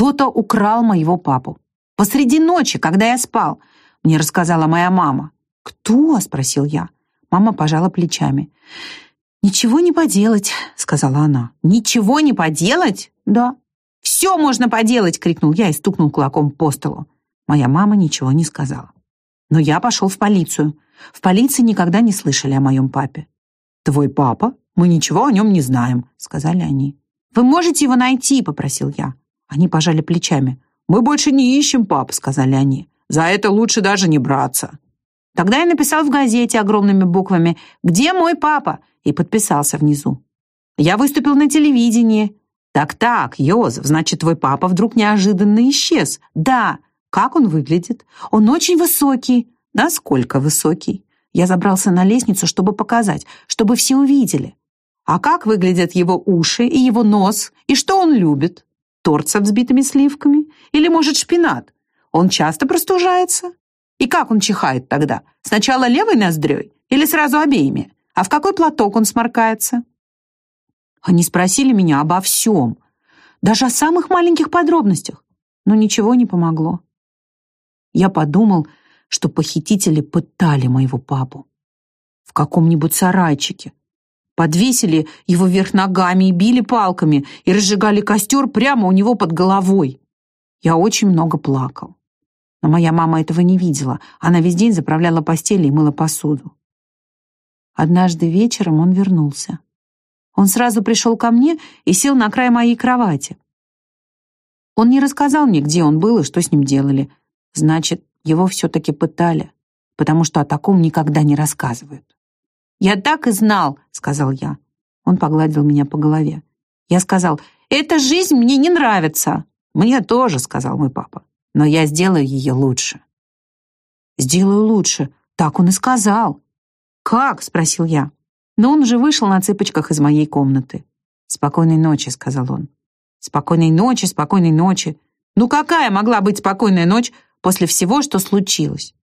Кто-то украл моего папу. Посреди ночи, когда я спал, мне рассказала моя мама. «Кто?» — спросил я. Мама пожала плечами. «Ничего не поделать», — сказала она. «Ничего не поделать?» «Да». «Все можно поделать!» — крикнул я и стукнул кулаком по столу. Моя мама ничего не сказала. Но я пошел в полицию. В полиции никогда не слышали о моем папе. «Твой папа? Мы ничего о нем не знаем», — сказали они. «Вы можете его найти?» — попросил я. Они пожали плечами. «Мы больше не ищем пап», — сказали они. «За это лучше даже не браться». Тогда я написал в газете огромными буквами «Где мой папа?» и подписался внизу. Я выступил на телевидении. «Так-так, Йозеф, значит, твой папа вдруг неожиданно исчез». «Да». «Как он выглядит?» «Он очень высокий». «Насколько высокий?» Я забрался на лестницу, чтобы показать, чтобы все увидели. А как выглядят его уши и его нос, и что он любит? Торт со взбитыми сливками? Или, может, шпинат? Он часто простужается? И как он чихает тогда? Сначала левой ноздрёй или сразу обеими? А в какой платок он сморкается? Они спросили меня обо всем, даже о самых маленьких подробностях, но ничего не помогло. Я подумал, что похитители пытали моего папу. В каком-нибудь сарайчике. Подвесили его вверх ногами и били палками, и разжигали костер прямо у него под головой. Я очень много плакал. Но моя мама этого не видела. Она весь день заправляла постели и мыла посуду. Однажды вечером он вернулся. Он сразу пришел ко мне и сел на край моей кровати. Он не рассказал мне, где он был и что с ним делали. Значит, его все-таки пытали, потому что о таком никогда не рассказывают. «Я так и знал», — сказал я. Он погладил меня по голове. Я сказал, «Эта жизнь мне не нравится». «Мне тоже», — сказал мой папа, «но я сделаю ее лучше». «Сделаю лучше», так он и сказал. «Как?» — спросил я. Но он уже вышел на цыпочках из моей комнаты. «Спокойной ночи», — сказал он. «Спокойной ночи, спокойной ночи». Ну какая могла быть спокойная ночь после всего, что случилось?